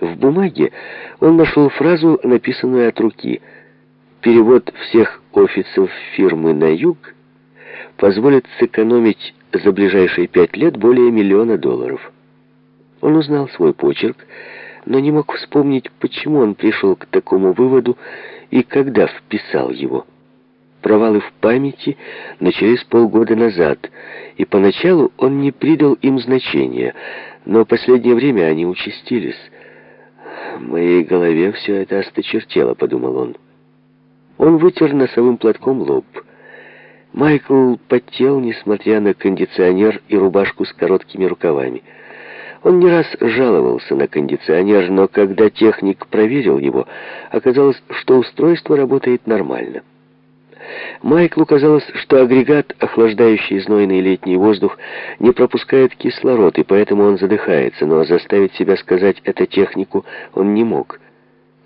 В бумаге он нашел фразу, написанную от руки. Перевод всех офисов фирмы на юг позволит сэкономить за ближайшие пять лет более миллиона долларов. Он узнал свой почерк, но не мог вспомнить, почему он пришел к такому выводу и когда вписал его. Провалы в памяти начались полгода назад, и поначалу он не придал им значения, но последнее время они участились. «В моей голове все это осточертело», — подумал он. Он вытер носовым платком лоб. Майкл потел, несмотря на кондиционер и рубашку с короткими рукавами. Он не раз жаловался на кондиционер, но когда техник проверил его, оказалось, что устройство работает нормально. Майклу казалось, что агрегат, охлаждающий знойный летний воздух, не пропускает кислород, и поэтому он задыхается, но заставить себя сказать это технику он не мог.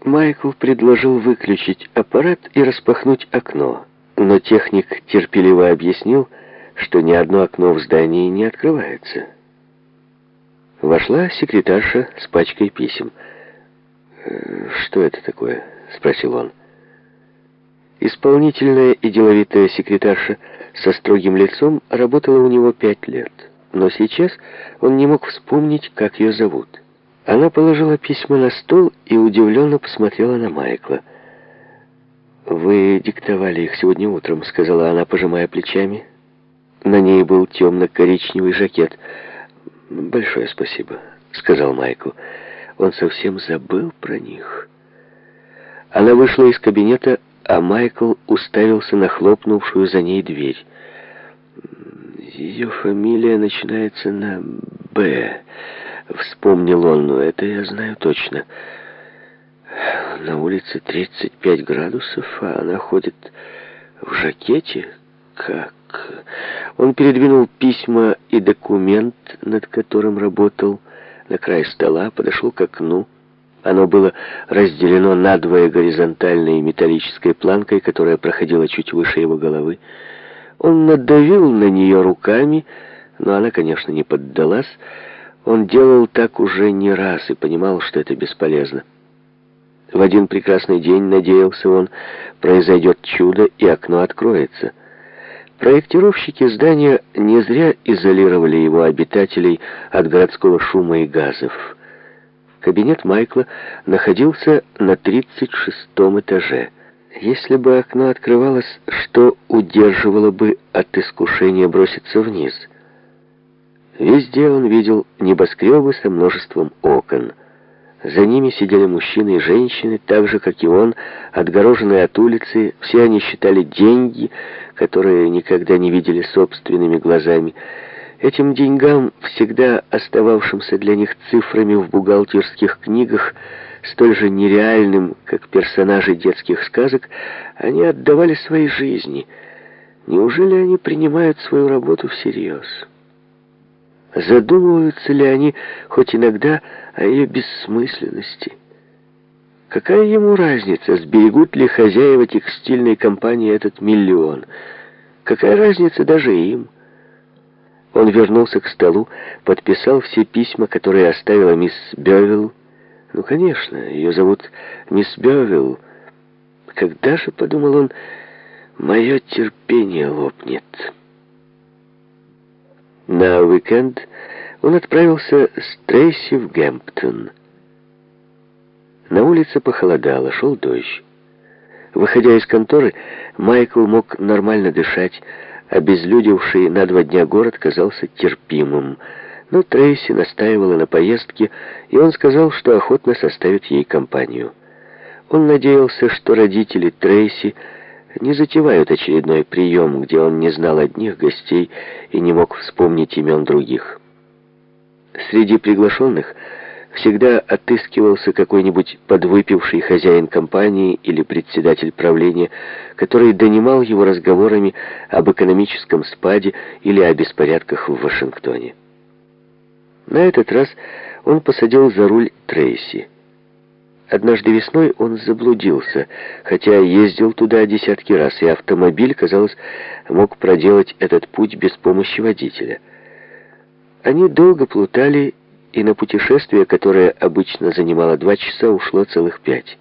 Майкл предложил выключить аппарат и распахнуть окно, но техник терпеливо объяснил, что ни одно окно в здании не открывается. Вошла секретарша с пачкой писем. «Э, «Что это такое?» — спросил он. Исполнительная и деловитая секретарша со строгим лицом работала у него пять лет, но сейчас он не мог вспомнить, как ее зовут. Она положила письма на стол и удивленно посмотрела на Майкла. «Вы диктовали их сегодня утром», — сказала она, пожимая плечами. На ней был темно-коричневый жакет. «Большое спасибо», — сказал Майкл. Он совсем забыл про них. Она вышла из кабинета, а Майкл уставился на хлопнувшую за ней дверь. «Ее фамилия начинается на «Б», — вспомнил он, но это я знаю точно. На улице 35 градусов, а она ходит в жакете? Как? Он передвинул письма и документ, над которым работал, на край стола, подошел к окну, оно было разделено надвое горизонтальной металлической планкой, которая проходила чуть выше его головы. Он надавил на нее руками, но она, конечно, не поддалась. Он делал так уже не раз и понимал, что это бесполезно. В один прекрасный день, надеялся он, произойдет чудо, и окно откроется. Проектировщики здания не зря изолировали его обитателей от городского шума и газов. Кабинет Майкла находился на 36-м этаже. Если бы окно открывалось, что удерживало бы от искушения броситься вниз? Везде он видел небоскребы со множеством окон. За ними сидели мужчины и женщины, так же, как и он, отгороженные от улицы. Все они считали деньги, которые никогда не видели собственными глазами, Этим деньгам, всегда остававшимся для них цифрами в бухгалтерских книгах, столь же нереальным, как персонажи детских сказок, они отдавали свои жизни. Неужели они принимают свою работу всерьез? Задумываются ли они хоть иногда о ее бессмысленности? Какая ему разница, сберегут ли хозяева текстильной компании этот миллион? Какая разница даже им? Он вернулся к столу, подписал все письма, которые оставила мисс Бёвилл. Ну, конечно, ее зовут мисс Бёвилл. Когда же, подумал он, мое терпение лопнет? На уикенд он отправился с Трейси в Гэмптон. На улице похолодало, шел дождь. Выходя из конторы, Майкл мог нормально дышать, Обезлюдевший на два дня город казался терпимым, но Трейси настаивала на поездке, и он сказал, что охотно составит ей компанию. Он надеялся, что родители Трейси не затевают очередной прием, где он не знал одних гостей и не мог вспомнить имен других. Среди приглашенных всегда отыскивался какой-нибудь подвыпивший хозяин компании или председатель правления, который донимал его разговорами об экономическом спаде или о беспорядках в Вашингтоне. На этот раз он посадил за руль Трейси. Однажды весной он заблудился, хотя ездил туда десятки раз, и автомобиль, казалось, мог проделать этот путь без помощи водителя. Они долго плутали и на путешествие, которое обычно занимало два часа, ушло целых пять.